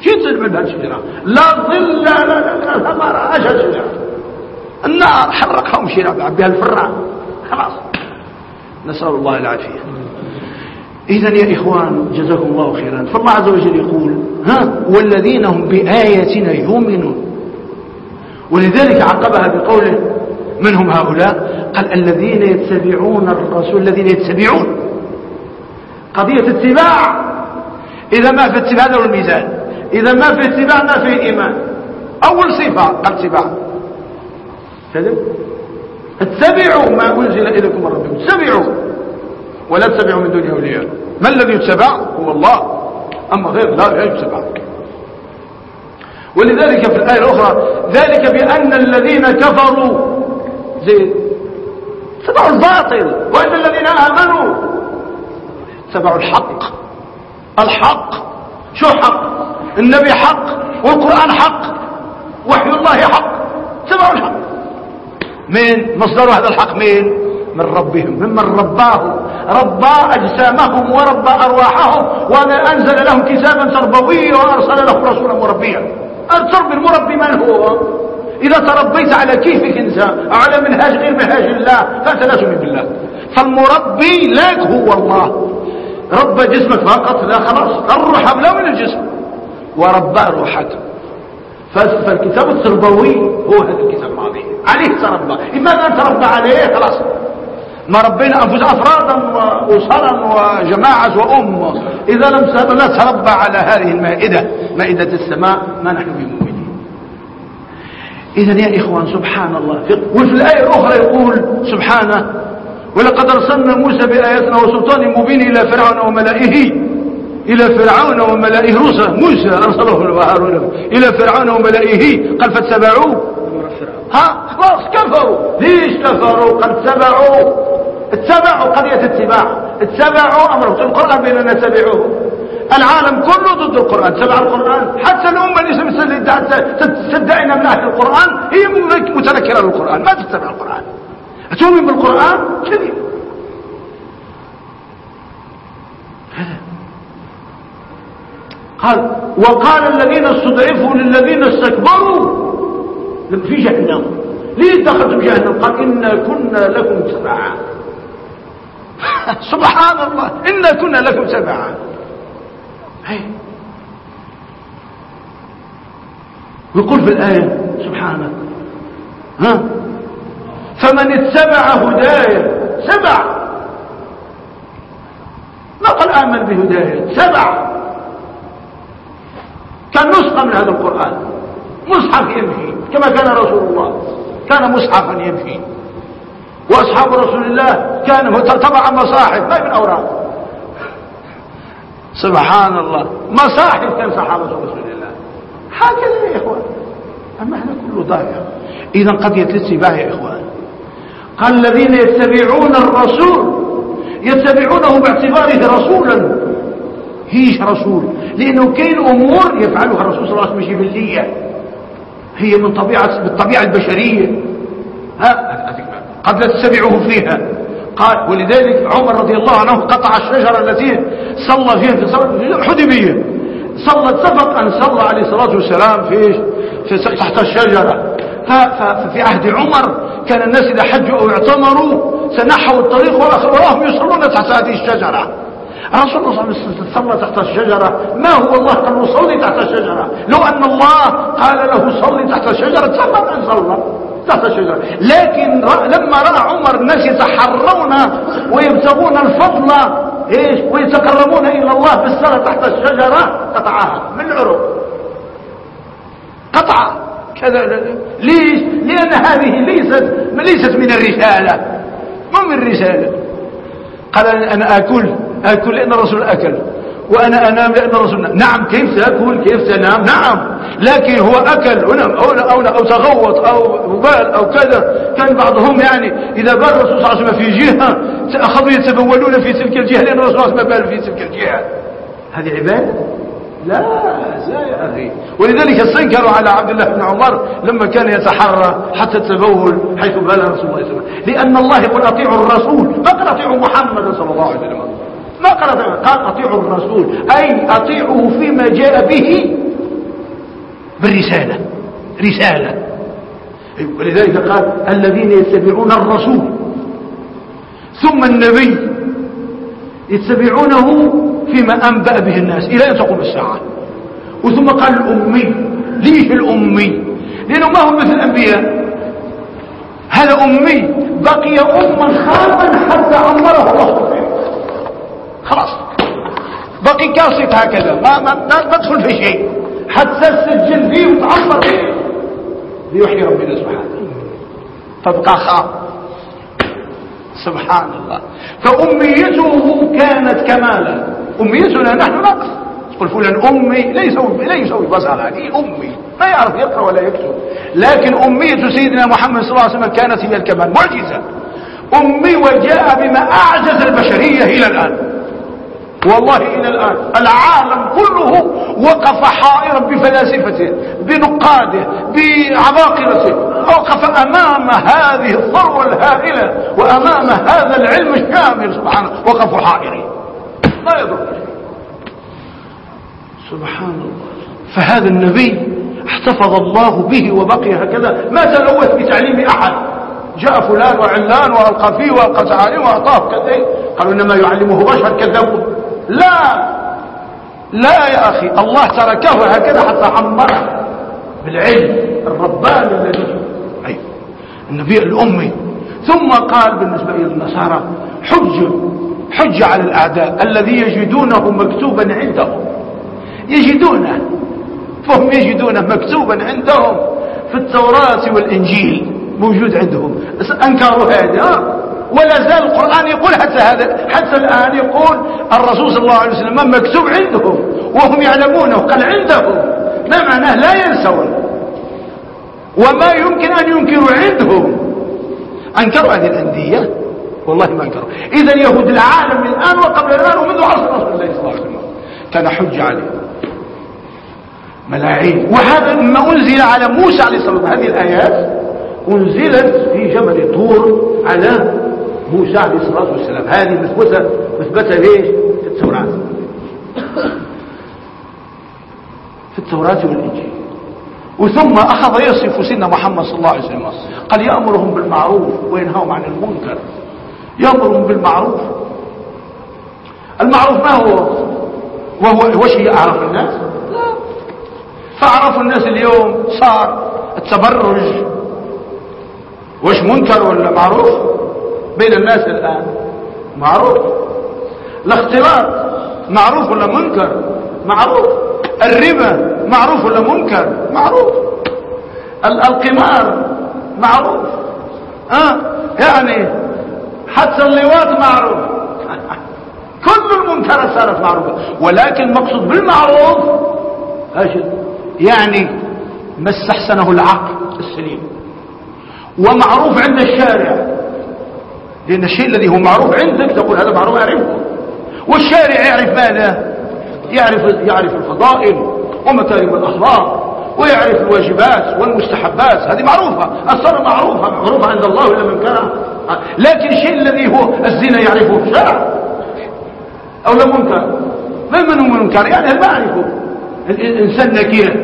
شو تزين من الشجرة؟ لا ظل لا لا لا ثمرة أجل شجرة. النار حرقها ومشينا بها الفران. خلاص. نسأل الله العافية. إذا يا إخوان جزاكم الله خيرا. فالله عز وجل يقول ها والذين هم بآياتنا يؤمنون. ولذلك عقبها بقوله من هم هؤلاء؟ قال الذين يتبعون الرسول الذين يتبعون. قضية اتباع. إذا ما في اتباع له الميزان. إذا ما في اتباع ما في إيمان. أول صفة قال اتباع. اتبعوا ما أنزل إليكم من ربكم. اتبعوا. ولا تتبعوا من دون أولياء. ما الذي يتبع؟ هو الله. أما غير لا يتبع. ولذلك في الآية الأخرى ذلك بأن الذين كفروا زين اتبعوا الباطل وأن الذين آمنوا اتبعوا الحق. الحق شو حق؟ النبي حق والقرآن حق وحي الله حق اتبعوا الحق. من مصدر هذا الحق مين؟ من ربهم ممن رباه ربى أجسامهم وربى أرواحهم وأنزل لهم كتابا تربويا وأرسل لهم رسولا مربيا. التربي المربي من هو؟ إذا تربيت على كيفك أو على منهاج غير منهاج الله فأنت لا تؤمن بالله. فالمربي لك هو الله. ربى جسمك فقط لا خلاص. الروح أبلى من الجسم. وربى روحك. فالكتاب التربوي هو هذا الكتاب الماضي. عليه تربى. لماذا تربى عليه خلاص. ما ربينا أنفسنا أفرادا وأسرا وجماعة وأمة إذا لم نتربى على هذه المائدة مائدة السماء ما نحن بمؤمنين. إذا يا إخوان سبحان الله. وفي الآية الأخرى يقول سبحانه ولقد أرسلنا موسى بآياتنا وسلطان مبين إلى فرعون وملائه إلى فرعون وملائه روسى موسى أرسله هارون. إلى فرعون وملائه قال فاتبعوه. ها خلاص كفروا. ليش كفروا؟ قد اتبعوا اتبعوا قضية اتباع اتبعوا أمره القرآن بأننا نتبعوه العالم كله ضد القرآن. تبع القرآن. حتى الأمة اللي تدعينا من أهل القرآن هي متنكرة للقرآن. ما تتبع القرآن. تؤمن بالقرآن؟ كذب قال وقال الذين استضعفوا للذين استكبروا في جهنم. ليه دخلتم جهنم قال إنا كنا لكم تبعا. سبحان الله. إنا كنا لكم تبعا يقول في الآية سبحانه. ها؟ فمن اتبع هدايا سبع. ما قال آمن بهدايا؟ سبع. كان نسخة من هذا القرآن. مصحف يمشي كما كان رسول الله. كان مصحفا يمشي وأصحاب رسول الله كانوا تبع مصاحف ما من أوراق؟ سبحان الله مصاحف كان صحابة رسول الله. هكذا يا إخوان. أما إحنا كله ضايع. إذا قضية الاتباع يا إخوان. قال الذين يتبعون الرسول يتبعونه باعتباره رسولا. هيش رسول. لأنه كاين أمور يفعلها الرسول صلى الله عليه وسلم هي من طبيعه بالطبيعة البشرية. ها؟ قد لا تتبعه فيها. قال ولذلك عمر رضي الله عنه قطع الشجره التي صلى فيها في صلاة الحديبية. صلى اتفق أن صلى عليه الصلاة والسلام في, في تحت الشجرة. ففي عهد عمر كان الناس إذا حجوا أو اعتمروا سنحوا الطريق وراهم يصلون تحت هذه الشجرة. رسول الله صلى الله عليه وسلم صلى تحت الشجرة. ما هو الله قال صلي تحت الشجرة؟ لو أن الله قال له صلي تحت الشجرة تفضل أن صلى. تحت الشجرة لكن لما رأى عمر الناس يتحرون ويبتغون الفضل إيش؟ ويتقربون إلى الله بالصلاة تحت الشجرة قطعها من العروق. قطع. كذا ليش؟ لأن هذه ليست ليست من الرسالة. ما من الرسالة قال أنا أكل أكل لأن الرسول أكل. وأنا أنام لأن الرسول نعم كيف تأكل كيف تنام نعم. لكن هو أكل ونام أو, أو, أو تغوط أو بال أو كذا. كان بعضهم يعني إذا بال الرسول صلى الله عليه وسلم في جهة أخذوا يتبولون في تلك الجهة لأن الرسول صلى الله عليه وسلم بال في تلك الجهة. هذه عبادة؟ لا لا يا أخي. ولذلك استنكروا على عبد الله بن عمر لما كان يتحرى حتى التبول حيث بال رسول الله صلى الله عليه وسلم. لأن الله يقول أطيعوا الرسول قال أطيعوا محمدا صلى الله عليه وسلم. ما قال قال أطيعوا الرسول أي أطيعوا فيما جاء به بالرسالة رسالة. ولذلك قال الذين يتبعون الرسول. ثم النبي يتبعونه فيما أنبأ به الناس إلى أن تقوم الساعة. وثم قال الأمي ليش الأمي؟ لأنه ما هو مثل الأنبياء. هذا أمي بقي أما خاما حتى عمره الله. خلاص. بقي كاسط هكذا. ما ما ما تدخل في شيء. حتى تسجل فيه وتعمر فيه. ليحيي ربنا سبحانه. تبقى خام سبحان الله. فأميته كانت كمالا. أميتنا نحن نقص. تقول فلان أمي. لا يسوي لا بصر هذه أمي؟ ما يعرف يقرأ ولا يكتب. لكن أمية سيدنا محمد صلى الله عليه وسلم كانت هي الكمال. معجزة. أمي وجاء بما أعجز البشرية إلى الآن. والله إلى الآن العالم كله وقف حائرا بفلاسفته بنقاده بعباقرته وقف أمام هذه الثروة الهائلة وأمام هذا العلم الشامل سبحانه وقفوا حائرين. ما يضر. سبحان الله. فهذا النبي احتفظ الله به وبقي هكذا. ما تلوث بتعليم أحد؟ جاء فلان وعلان وألقى فيه وألقى تعاليم وأعطاه كذا. قالوا إنما يعلمه بشر كذبوا. لا! لا يا أخي الله تركه هكذا حتى عمره بالعلم الرباني الذي أي النبي الأمي. ثم قال بالنسبة إلى النصارى حج حج على الأعداء الذي يجدونه مكتوبا عندهم. يجدونه فهم يجدونه مكتوبا عندهم في التوراة والإنجيل موجود عندهم. أنكروا هذا ولا زال القرآن يقول حتى هذا حتى الآن يقول الرسول صلى الله عليه وسلم مكتوب عندهم وهم يعلمونه قال عندهم. ما معناه لا ينسون. وما يمكن أن ينكروا عندهم. أنكروا هذه الأندية؟ والله ما أنكروا. إذا يهود العالم الآن وقبل الآن ومنذ عصر رسول الله صلى الله عليه وسلم كان حج عليه. ملاعين. وهذا ما أنزل على موسى عليه الصلاة والسلام هذه الآيات أنزلت في جبل طور على موسى عليه الصلاة والسلام هذه مثبتة مثبتة ليش؟ في التوراة. في التوراة والإنجيل. وثم أخذ يصف سيدنا محمد صلى الله عليه وسلم. قال يأمرهم بالمعروف وينهاهم عن المنكر. يأمرهم بالمعروف. المعروف ما هو؟ وهو وش هي أعرف الناس؟ لا. فأعرف الناس اليوم صار التبرج. وش منكر ولا معروف؟ بين الناس الآن. معروف. الاختلاط معروف ولا منكر؟ معروف. الربا معروف ولا منكر؟ معروف. القمار معروف. ها يعني حتى اللواط معروف. كل المنكرات صارت معروفة ولكن المقصود بالمعروف يعني ما استحسنه العقل السليم. ومعروف عند الشارع. لأن الشيء الذي هو معروف عندك تقول هذا معروف أعرفه. والشارع يعرف ماذا؟ يعرف, يعرف الفضائل ومكارم الأخلاق ويعرف الواجبات والمستحبات. هذه معروفة. الصلاة معروفة. معروفة عند الله ولا من كان لكن الشيء الذي هو الزنا يعرفه الشرع أو لا منكر؟ ما من منكر؟ يعني ما يعرفه الإنسان نكيرة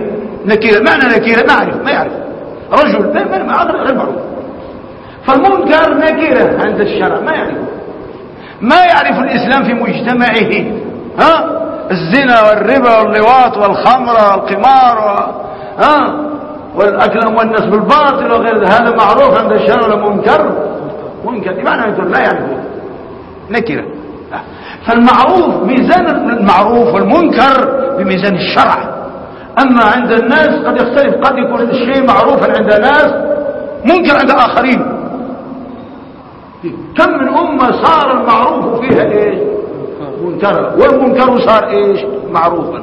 نكيرة معنى نكيرة ما يعرف ما يعرف. رجل. ما ما غير معروف. فالمنكر نكيرة عند الشرع؟ ما يعرفه ما يعرف الإسلام في مجتمعه. ها؟ الزنا والربا واللواط والخمر والقمار و... ها؟ والأكل والناس بالباطل وغير هذا معروف عند الشرع ولا منكر؟ منكر. بمعنى منكر لا يعرفه نكره فالمعروف ميزان المعروف والمنكر بميزان الشرع. أما عند الناس قد يختلف. قد يكون الشيء معروفا عند ناس منكر عند آخرين. كم من أمة صار المعروف فيها إيش؟ منكرا والمنكر صار إيش؟ معروفا.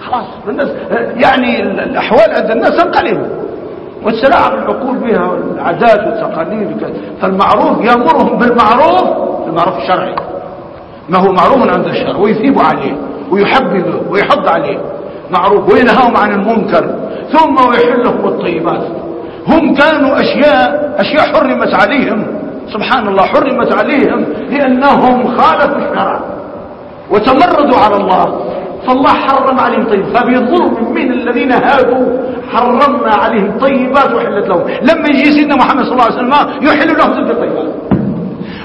خلاص الناس يعني الأحوال عند الناس انقلبوا والسلاعة بالعقول بها والعادات والتقاليد فالمعروف يأمرهم بالمعروف المعروف الشرعي. ما هو معروف عند الشرع ويثيب عليه ويحببه ويحض عليه. معروف وينهاهم عن المنكر ثم ويحل لهم الطيبات. هم كانوا أشياء أشياء حرمت عليهم. سبحان الله حرمت عليهم لأنهم خالفوا الشرع وتمردوا على الله. فالله حرم عليهم طيب. فبظلم من الذين هادوا حرمنا عليهم طيبات وحلت لهم. لما يجي سيدنا محمد صلى الله عليه وسلم يحل لهم تلك الطيبات.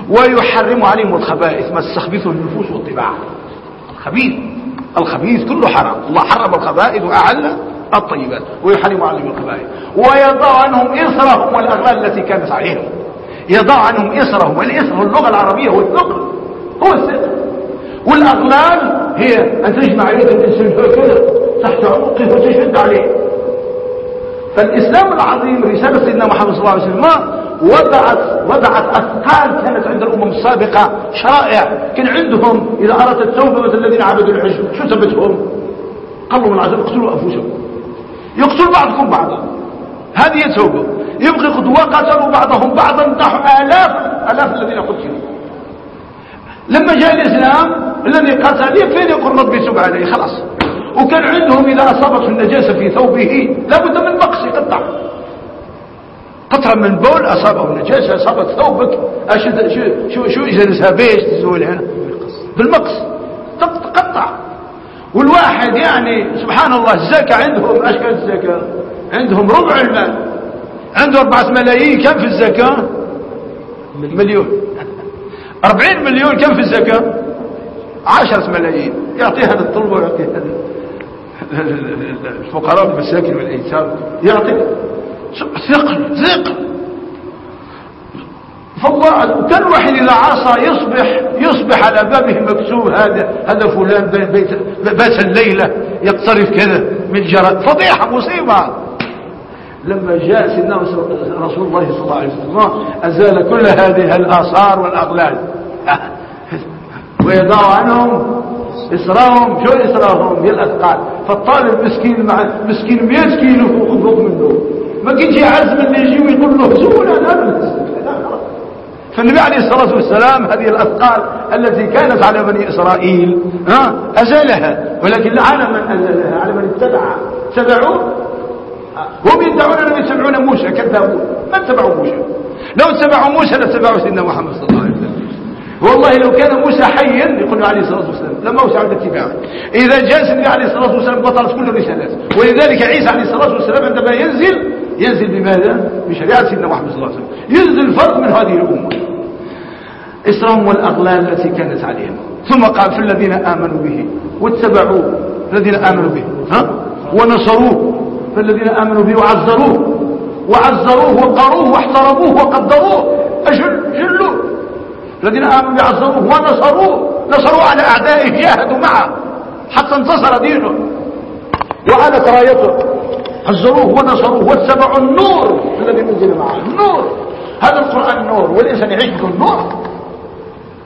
ويحرم عليهم الخبائث ما استخبثه النفوس والطباع الخبيث الخبيث كله حرام. الله حرم الخبائث وأعل الطيبات ويحرم عليهم الخبائث. ويضع عنهم إصرهم والأغلال التي كانت عليهم. يضع عنهم إصرهم والإصر اللغة العربية هو الثقل هو الثقل والأغلال هي أن تجمع يد الإنسان هكذا تحت عنقه وتشد عليه. فالإسلام العظيم رسالة سيدنا محمد صلى الله عليه وسلم وضعت وضعت أثقال كانت عند الأمم السابقة شرائع كان عندهم إذا أردت التوبة مثل الذين عبدوا العجل شو ثبتهم قالوا من العذاب اقتلوا أنفسهم يقتل بعضكم بعضا. هذه التوبة يبقي قد وقتلوا بعضهم بعضا نحو آلاف آلاف الذين قتلوا لما جاء الإسلام الذي قتل يكفي يقول ربي سب عليه خلاص وكان عندهم إذا أصابته النجاسة في ثوبه لابد من مقص يقطع قطرة من بول أصابه النجاسة أصابت ثوبك شو شو شو يجلسها بيش تزول هنا بالمقص تقطع والواحد يعني سبحان الله الزكاة عندهم أشكال الزكاة عندهم ربع المال. عنده أربعة ملايين كم في الزكاة؟ مليون. أربعين مليون كم في الزكاة؟ عشرة ملايين. يعطيها للطلبة ويعطيها الفقراء والمساكن والأيتام يعطي. ثقل ثقل. كل واحد إذا عصى يصبح يصبح على بابه مكتوب هذا هذا فلان بيت بات الليلة يقترف كذا من جرى. فضيحة مصيبة. لما جاء سيدنا رسول الله صلى الله عليه وسلم أزال كل هذه الآثار والأغلال. ويضع عنهم إسراهم شو إسراهم؟ هي الأثقال. فالطالب مسكين مع مسكين 100 كيلو فوق منه. ما كنتش يعزم اللي يجي ويقول له زول هذا فالنبي عليه الصلاة والسلام هذه الأثقال التي كانت على بني إسرائيل ها أزالها ولكن على من أزالها على من اتبع تبعوه؟ هم يدعون أنهم يتبعون موسى كذابون. ما اتبعوا موسى؟ لو اتبعوا موسى لاتبعوا سيدنا محمد صلى الله عليه وسلم. والله لو كان موسى حيا يقول عليه الصلاة والسلام لما وسع عند اتباعه. إذا جاء سيدنا عليه الصلاة والسلام بطلت كل الرسالات. ولذلك عيسى عليه الصلاة والسلام عندما ينزل ينزل بماذا؟ بشريعة سيدنا محمد صلى الله عليه وسلم. ينزل فرد من هذه الأمة. إسرهم والأغلال التي كانت عليهم. ثم قال في الذين آمنوا به واتبعوه الذين آمنوا به. ها؟ ونصروه. فالذين آمنوا به وعزروه. وعزروه وقروه واحترموه وقدروه. أجل جلوا. الذين آمنوا بعزروه ونصروه. نصروا على أعدائه جاهدوا معه. حتى انتصر دينه. وعلت رايته عزروه ونصروه واتبعوا النور الذي نزل معه. النور هذا القرآن نور والإنسان يعيش بدون نور.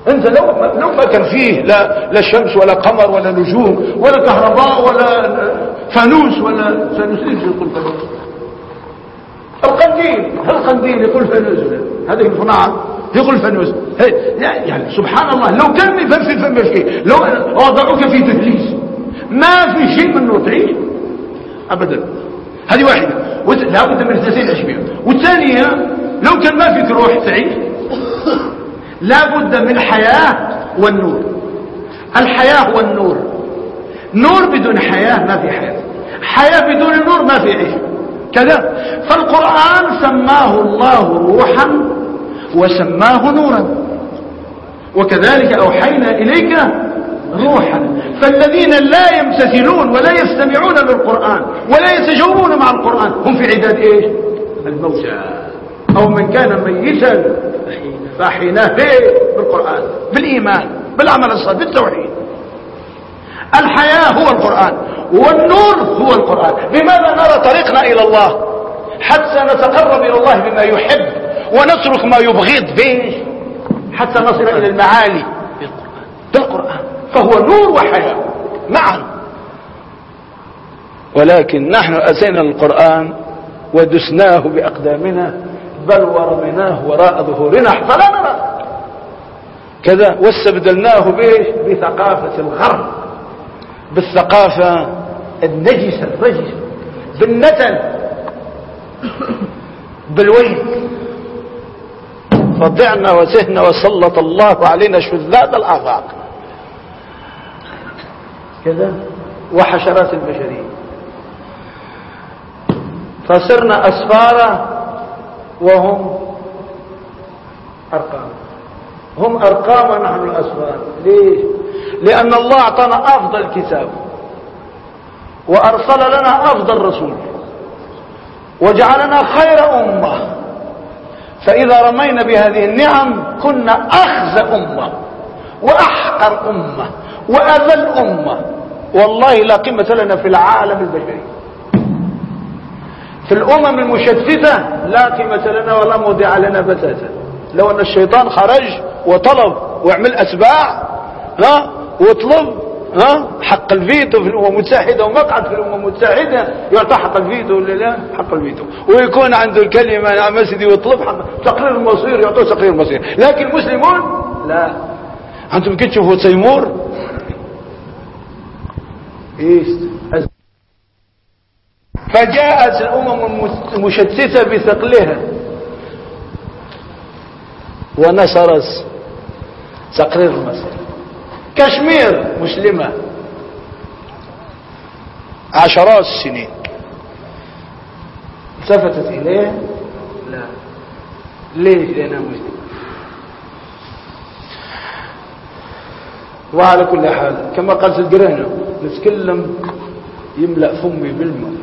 أنت لو لو ما كان فيه لا لا شمس ولا قمر ولا نجوم ولا كهرباء ولا فانوس ولا فانوس. يقول فانوس؟ القنديل. القنديل يقول فانوس. هذه الصناعه يقول فانوس. يعني سبحان الله لو كان فم في فم لو وضعوك في تهليس. ما في شيء من نور. تعيش. ابدا. هذه واحدة. لا بد من اثنتين اشبيه والثانية لو كان ما فيك روح تعيش لا بد من حياة والنور. الحياة والنور نور بدون حياة ما في حياة. حياة بدون نور ما في عيش. كذا. فالقرآن سماه الله روحا وسماه نورا. وكذلك أوحينا إليك روحا. فالذين لا يمتثلون ولا يستمعون للقرآن ولا يتجاوبون مع القرآن هم في عداد إيش؟ الموتى أو من كان ميتا فاحيناه بالقرآن بالإيمان بالعمل الصالح بالتوحيد. الحياة هو القرآن والنور هو القرآن. بماذا نرى طريقنا إلى الله؟ حتى نتقرب إلى الله بما يحب ونترك ما يبغض به حتى نصل إلى المعالي بالقرآن. فهو نور وحياة. معا. ولكن نحن أتينا القرآن ودسناه بأقدامنا بل ورميناه وراء ظهورنا. فلا نرى. كذا واستبدلناه بايش بثقافة الغرب بالثقافة النجسة الرجسة بالنتن بالويل. فضعنا وسهنا وسلط الله علينا شذات الآفاق. كذا وحشرات البشرية. فصرنا أسفارا وهم أرقام. هم أرقام ونحن الأسفار. ليش؟ لأن الله أعطانا أفضل كتاب وأرسل لنا أفضل رسول وجعلنا خير أمة. فإذا رمينا بهذه النعم كنا أخزى أمة. وأحقر أمة وأذل أمة. والله لا قيمة لنا في العالم البشري. في الأمم المشتتة لا قيمة لنا ولا موضع لنا بتاتا. لو أن الشيطان خرج وطلب ويعمل أتباع ها وطلب ها حق الفيتو في الأمم المتحدة ومقعد في الأمم المتحدة يعطى حق الفيتو ولا لا؟ حق الفيتو. ويكون عنده الكلمة مسجدي وطلب حق تقرير المصير يعطوه تقرير المصير. لكن المسلمون؟ لا. أنتم كنت تشوفوا تيمور؟ فجاءت الأمم المشتتة بثقلها. ونشرت تقرير مصر كشمير مسلمة. عشرات السنين. التفتت إليه؟ لا. ليش؟ لأنها مسلمة. وعلى كل حال كما قالت القرينة نتكلم يملأ فمي بالماء.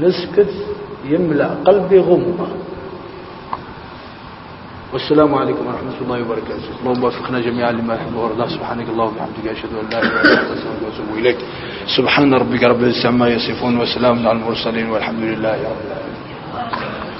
نسكت يملأ قلبي غمة. والسلام عليكم ورحمة الله وبركاته. اللهم وفقنا جميعا لما يحب ويرضى. سبحانك اللهم وبحمدك أشهد أن لا إله إلا أنت أستغفرك وأتوب إليك. سبحان ربك رب العزة عما يصفون وسلام على المرسلين والحمد لله رب العالمين.